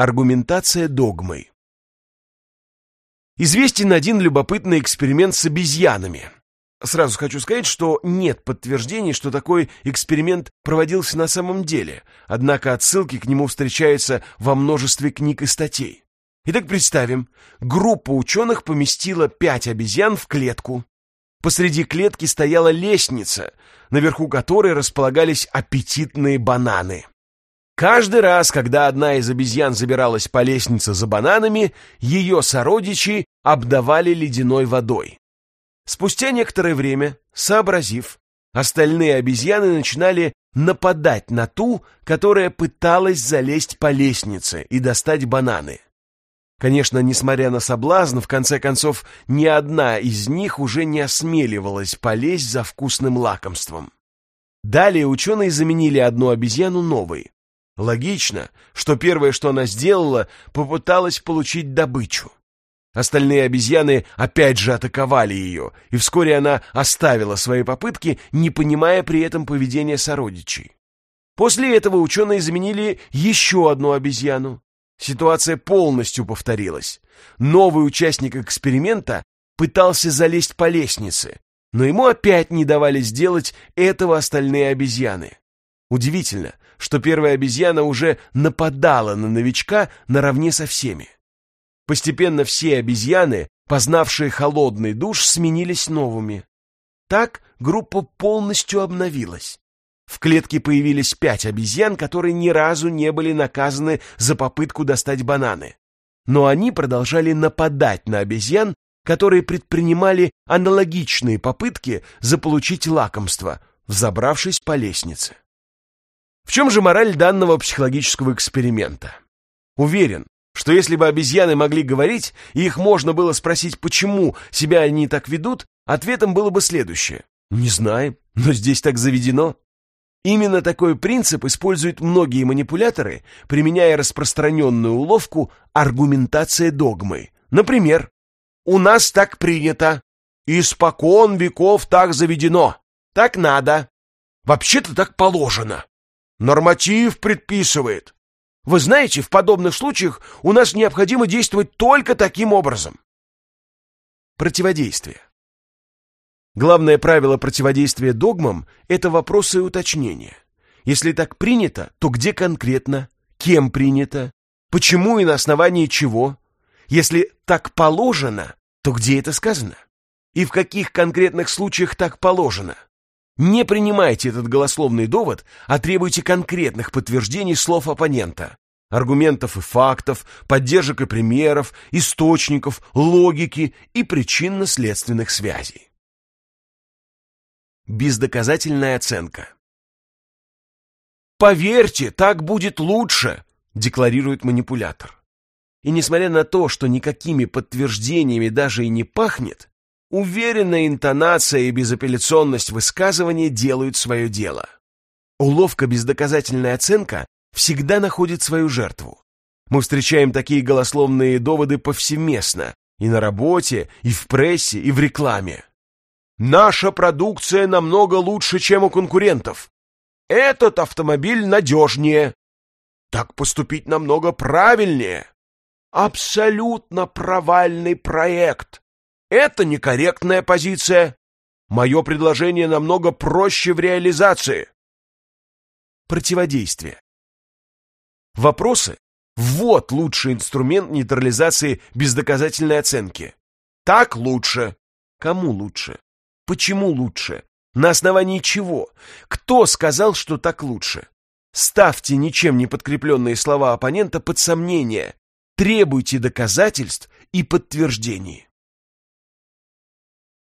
Аргументация догмой. Известен один любопытный эксперимент с обезьянами. Сразу хочу сказать, что нет подтверждений, что такой эксперимент проводился на самом деле, однако отсылки к нему встречаются во множестве книг и статей. Итак, представим, группа ученых поместила пять обезьян в клетку. Посреди клетки стояла лестница, наверху которой располагались аппетитные бананы. Каждый раз, когда одна из обезьян забиралась по лестнице за бананами, ее сородичи обдавали ледяной водой. Спустя некоторое время, сообразив, остальные обезьяны начинали нападать на ту, которая пыталась залезть по лестнице и достать бананы. Конечно, несмотря на соблазн, в конце концов, ни одна из них уже не осмеливалась полезть за вкусным лакомством. Далее ученые заменили одну обезьяну новой. Логично, что первое, что она сделала, попыталась получить добычу. Остальные обезьяны опять же атаковали ее, и вскоре она оставила свои попытки, не понимая при этом поведения сородичей. После этого ученые заменили еще одну обезьяну. Ситуация полностью повторилась. Новый участник эксперимента пытался залезть по лестнице, но ему опять не давали сделать этого остальные обезьяны. Удивительно, что первая обезьяна уже нападала на новичка наравне со всеми. Постепенно все обезьяны, познавшие холодный душ, сменились новыми. Так группа полностью обновилась. В клетке появились пять обезьян, которые ни разу не были наказаны за попытку достать бананы. Но они продолжали нападать на обезьян, которые предпринимали аналогичные попытки заполучить лакомство, взобравшись по лестнице. В чем же мораль данного психологического эксперимента? Уверен, что если бы обезьяны могли говорить, и их можно было спросить, почему себя они так ведут, ответом было бы следующее. Не знаем, но здесь так заведено. Именно такой принцип используют многие манипуляторы, применяя распространенную уловку аргументация догмы. Например, «У нас так принято», «Испокон веков так заведено», «Так надо», «Вообще-то так положено», Норматив предписывает. Вы знаете, в подобных случаях у нас необходимо действовать только таким образом. Противодействие. Главное правило противодействия догмам – это вопросы и уточнения. Если так принято, то где конкретно, кем принято, почему и на основании чего? Если так положено, то где это сказано? И в каких конкретных случаях так положено? Не принимайте этот голословный довод, а требуйте конкретных подтверждений слов оппонента, аргументов и фактов, поддержек и примеров, источников, логики и причинно-следственных связей. Бездоказательная оценка. «Поверьте, так будет лучше», — декларирует манипулятор. И несмотря на то, что никакими подтверждениями даже и не пахнет, Уверенная интонация и безапелляционность высказывания делают свое дело. Уловка бездоказательная оценка всегда находит свою жертву. Мы встречаем такие голословные доводы повсеместно, и на работе, и в прессе, и в рекламе. Наша продукция намного лучше, чем у конкурентов. Этот автомобиль надежнее. Так поступить намного правильнее. Абсолютно провальный проект. Это некорректная позиция. Мое предложение намного проще в реализации. Противодействие. Вопросы – вот лучший инструмент нейтрализации бездоказательной оценки. Так лучше. Кому лучше? Почему лучше? На основании чего? Кто сказал, что так лучше? Ставьте ничем не подкрепленные слова оппонента под сомнение. Требуйте доказательств и подтверждений.